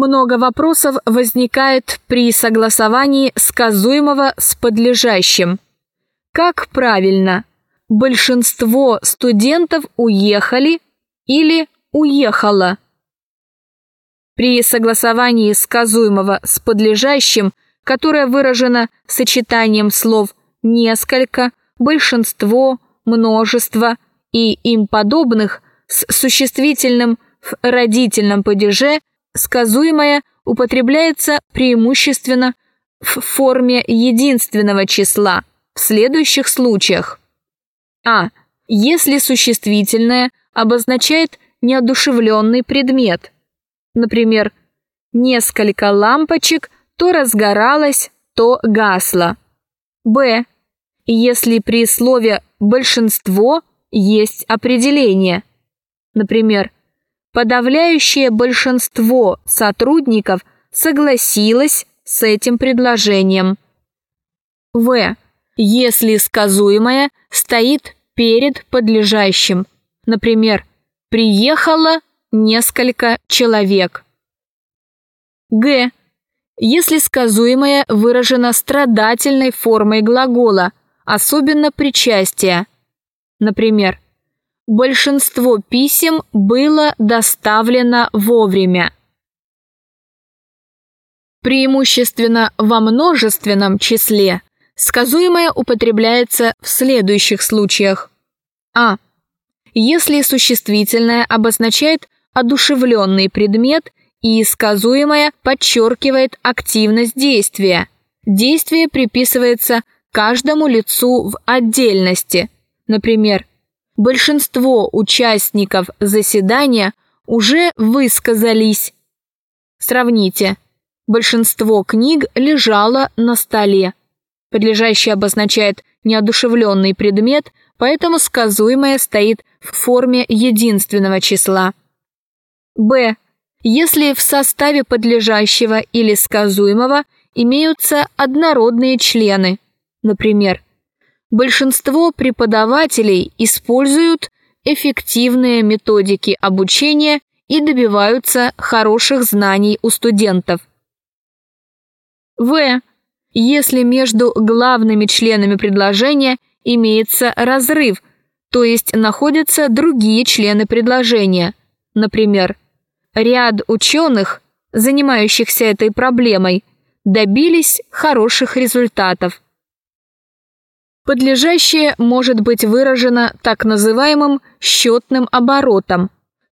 Много вопросов возникает при согласовании сказуемого с подлежащим. Как правильно? Большинство студентов уехали или уехало? При согласовании сказуемого с подлежащим, которое выражено сочетанием слов «несколько», «большинство», «множество» и им подобных с существительным в родительном падеже, сказуемое употребляется преимущественно в форме единственного числа в следующих случаях. А. Если существительное обозначает неодушевленный предмет – Например, несколько лампочек то разгоралось, то гасло. Б. Если при слове «большинство» есть определение. Например, подавляющее большинство сотрудников согласилось с этим предложением. В. Если сказуемое стоит перед подлежащим. Например, приехала несколько человек. Г. Если сказуемое выражено страдательной формой глагола, особенно причастия. Например, большинство писем было доставлено вовремя. Преимущественно во множественном числе сказуемое употребляется в следующих случаях. А. Если существительное обозначает одушевленный предмет и сказуемое подчеркивает активность действия. Действие приписывается каждому лицу в отдельности. Например, большинство участников заседания уже высказались. Сравните. Большинство книг лежало на столе. Подлежащее обозначает неодушевленный предмет, поэтому сказуемое стоит в форме единственного числа. Б. Если в составе подлежащего или сказуемого имеются однородные члены, например, большинство преподавателей используют эффективные методики обучения и добиваются хороших знаний у студентов. В. Если между главными членами предложения имеется разрыв, то есть находятся другие члены предложения, например, ряд ученых, занимающихся этой проблемой, добились хороших результатов. Подлежащее может быть выражено так называемым счетным оборотом,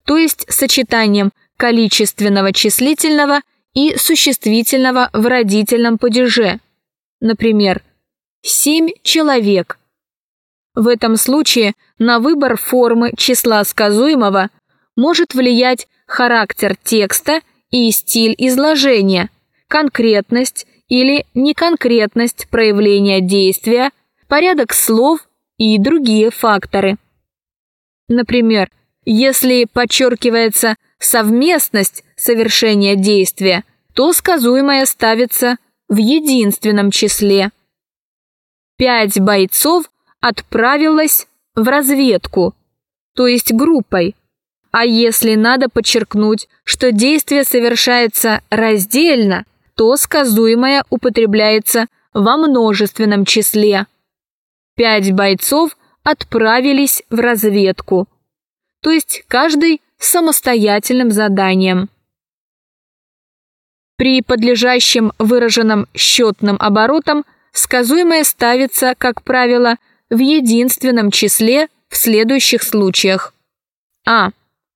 то есть сочетанием количественного числительного и существительного в родительном падеже. Например, семь человек. В этом случае на выбор формы числа сказуемого может влиять характер текста и стиль изложения, конкретность или неконкретность проявления действия, порядок слов и другие факторы. Например, если подчеркивается совместность совершения действия, то сказуемое ставится в единственном числе. Пять бойцов отправилось в разведку, то есть группой, а если надо подчеркнуть, что действие совершается раздельно, то сказуемое употребляется во множественном числе. Пять бойцов отправились в разведку, то есть каждый самостоятельным заданием. При подлежащем выраженном счетным оборотом сказуемое ставится, как правило, в единственном числе в следующих случаях. А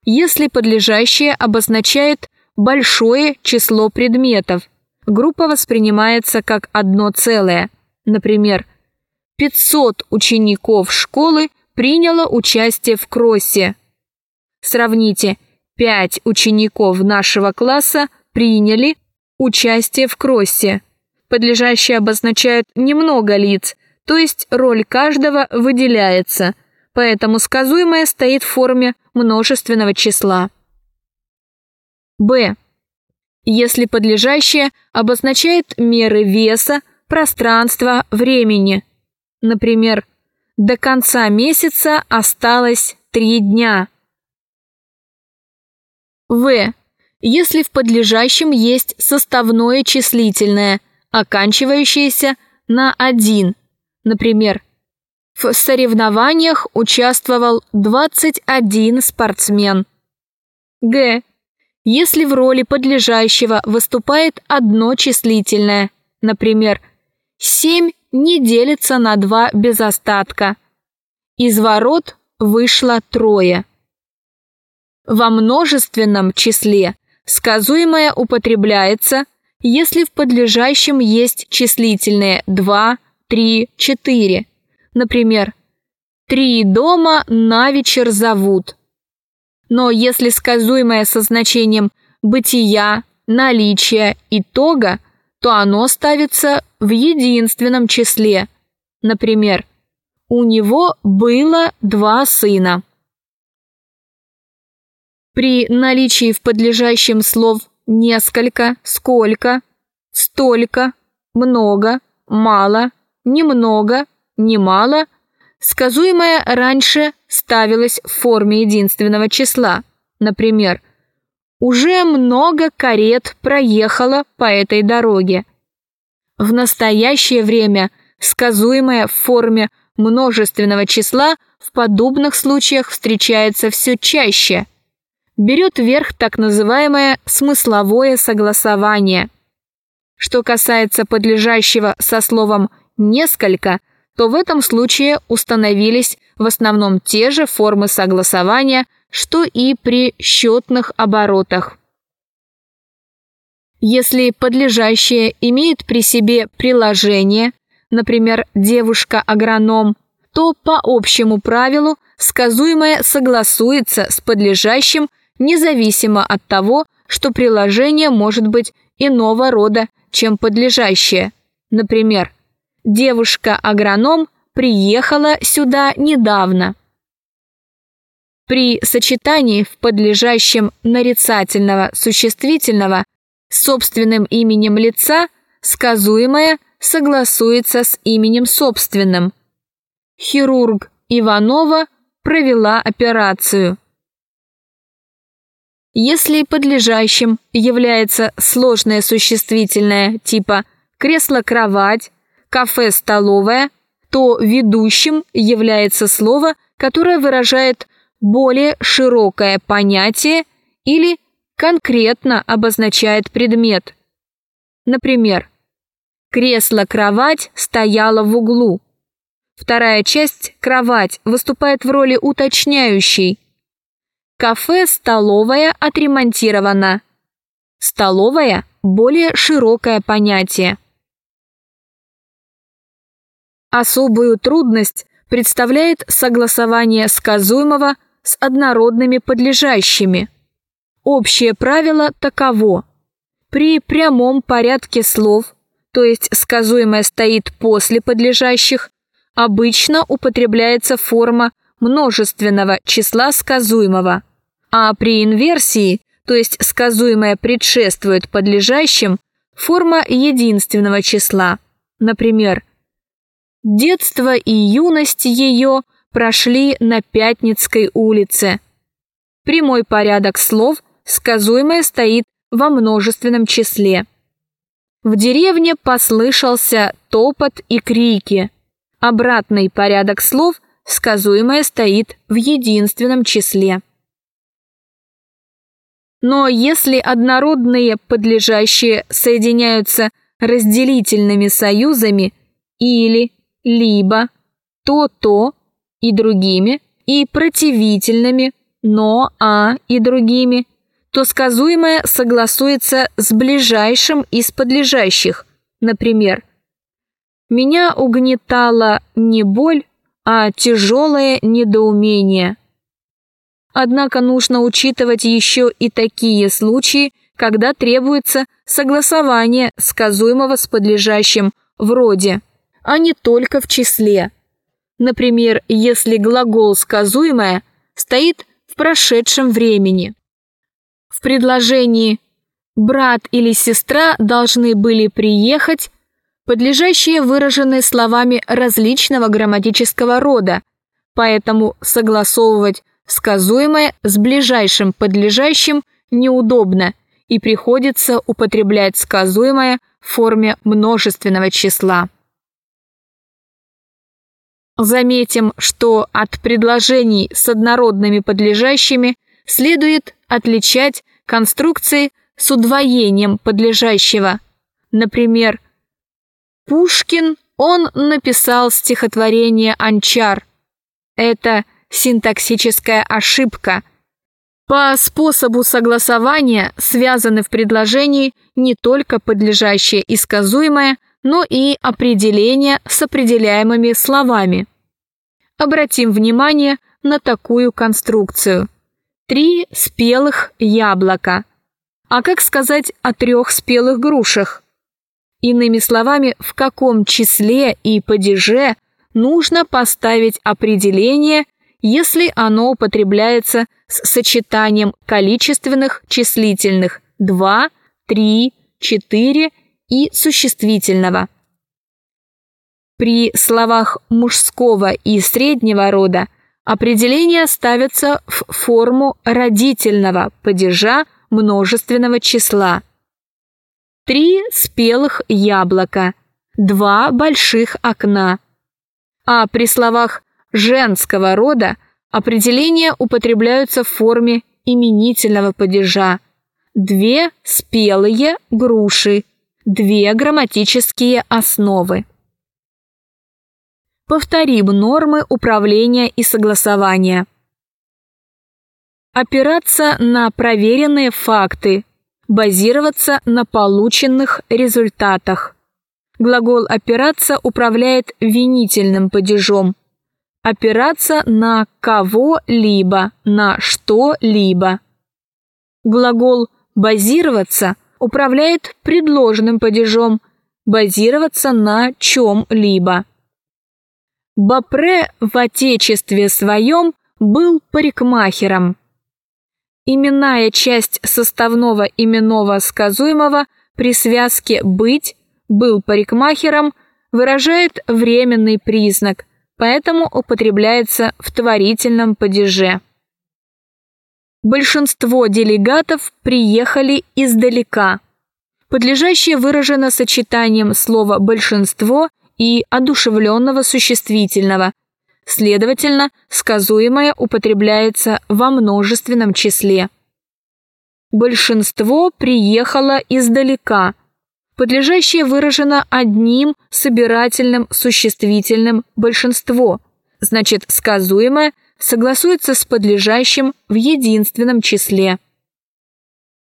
если подлежащее обозначает большое число предметов. Группа воспринимается как одно целое. Например, 500 учеников школы приняло участие в кроссе. Сравните, 5 учеников нашего класса приняли участие в кроссе. Подлежащее обозначает немного лиц, то есть роль каждого выделяется – поэтому сказуемое стоит в форме множественного числа. Б. Если подлежащее обозначает меры веса, пространства, времени. Например, до конца месяца осталось три дня. В. если в подлежащем есть составное числительное, оканчивающееся на один. Например, в соревнованиях участвовал 21 спортсмен. Г. Если в роли подлежащего выступает одно числительное, например, 7 не делится на 2 без остатка. Из ворот вышло трое. Во множественном числе сказуемое употребляется, если в подлежащем есть числительные 2, 3, 4. Например, «Три дома на вечер зовут». Но если сказуемое со значением «бытия», «наличия», «итога», то оно ставится в единственном числе. Например, «У него было два сына». При наличии в подлежащем слов несколько, сколько, столько, много, мало, немного, немало, сказуемое раньше ставилось в форме единственного числа. Например, «Уже много карет проехало по этой дороге». В настоящее время сказуемое в форме множественного числа в подобных случаях встречается все чаще – берет верх так называемое смысловое согласование. Что касается подлежащего со словом «несколько», то в этом случае установились в основном те же формы согласования, что и при счетных оборотах. Если подлежащее имеет при себе приложение, например, девушка-агроном, то по общему правилу сказуемое согласуется с подлежащим независимо от того, что приложение может быть иного рода, чем подлежащее. Например, девушка-агроном приехала сюда недавно. При сочетании в подлежащем нарицательного существительного собственным именем лица сказуемое согласуется с именем собственным. Хирург Иванова провела операцию. Если подлежащим является сложное существительное типа «кресло-кровать», «кафе-столовая», то ведущим является слово, которое выражает более широкое понятие или конкретно обозначает предмет. Например, кресло-кровать стояло в углу. Вторая часть «кровать» выступает в роли уточняющей – Кафе-столовая отремонтирована. Столовая – более широкое понятие. Особую трудность представляет согласование сказуемого с однородными подлежащими. Общее правило таково. При прямом порядке слов, то есть сказуемое стоит после подлежащих, обычно употребляется форма множественного числа сказуемого – а при инверсии, то есть сказуемое предшествует подлежащим, форма единственного числа. Например, «Детство и юность ее прошли на Пятницкой улице». Прямой порядок слов, сказуемое стоит во множественном числе. В деревне послышался топот и крики. Обратный порядок слов, сказуемое стоит в единственном числе. Но если однородные подлежащие соединяются разделительными союзами или, либо, то-то и другими, и противительными, но, а и другими, то сказуемое согласуется с ближайшим из подлежащих, например, «Меня угнетала не боль, а тяжелое недоумение». Однако нужно учитывать еще и такие случаи, когда требуется согласование сказуемого с подлежащим в роде, а не только в числе. Например, если глагол «сказуемое» стоит в прошедшем времени. В предложении «брат или сестра должны были приехать» подлежащие выражены словами различного грамматического рода, поэтому согласовывать сказуемое с ближайшим подлежащим неудобно и приходится употреблять сказуемое в форме множественного числа. Заметим, что от предложений с однородными подлежащими следует отличать конструкции с удвоением подлежащего. Например, Пушкин, он написал стихотворение «Анчар». Это синтаксическая ошибка. По способу согласования связаны в предложении не только подлежащее и сказуемое, но и определение с определяемыми словами. Обратим внимание на такую конструкцию. Три спелых яблока. А как сказать о трех спелых грушах? Иными словами, в каком числе и падеже нужно поставить определение, если оно употребляется с сочетанием количественных числительных 2, 3, 4 и существительного. При словах мужского и среднего рода определения ставятся в форму родительного падежа множественного числа. Три спелых яблока, два больших окна. А при словах женского рода определения употребляются в форме именительного падежа. Две спелые груши, две грамматические основы. Повторим нормы управления и согласования. Опираться на проверенные факты, базироваться на полученных результатах. Глагол «опираться» управляет винительным падежом. Опираться на кого-либо, на что-либо. Глагол «базироваться» управляет предложенным падежом «базироваться на чем-либо». Бапре в отечестве своем был парикмахером. Именная часть составного именного сказуемого при связке «быть» был парикмахером выражает временный признак, поэтому употребляется в творительном падеже. Большинство делегатов приехали издалека. Подлежащее выражено сочетанием слова «большинство» и одушевленного существительного. Следовательно, сказуемое употребляется во множественном числе. Большинство приехало издалека. Подлежащее выражено одним собирательным существительным «большинство», значит, сказуемое согласуется с подлежащим в единственном числе.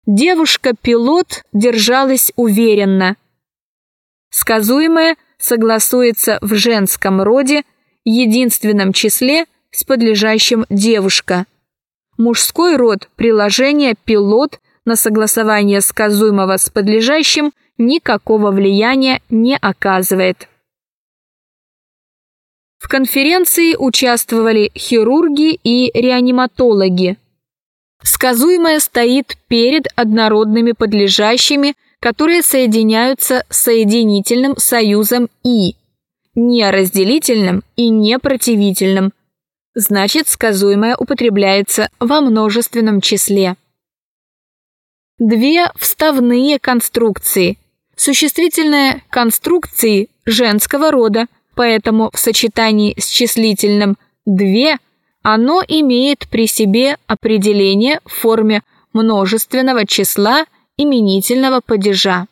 Девушка-пилот держалась уверенно. Сказуемое согласуется в женском роде, единственном числе с подлежащим девушка. Мужской род приложения пилот на согласование сказуемого с подлежащим никакого влияния не оказывает. В конференции участвовали хирурги и реаниматологи. Сказуемое стоит перед однородными подлежащими которые соединяются соединительным союзом «и», не разделительным и не противительным. Значит, сказуемое употребляется во множественном числе. Две вставные конструкции. Существительные конструкции женского рода, поэтому в сочетании с числительным «две» оно имеет при себе определение в форме множественного числа именительного падежа.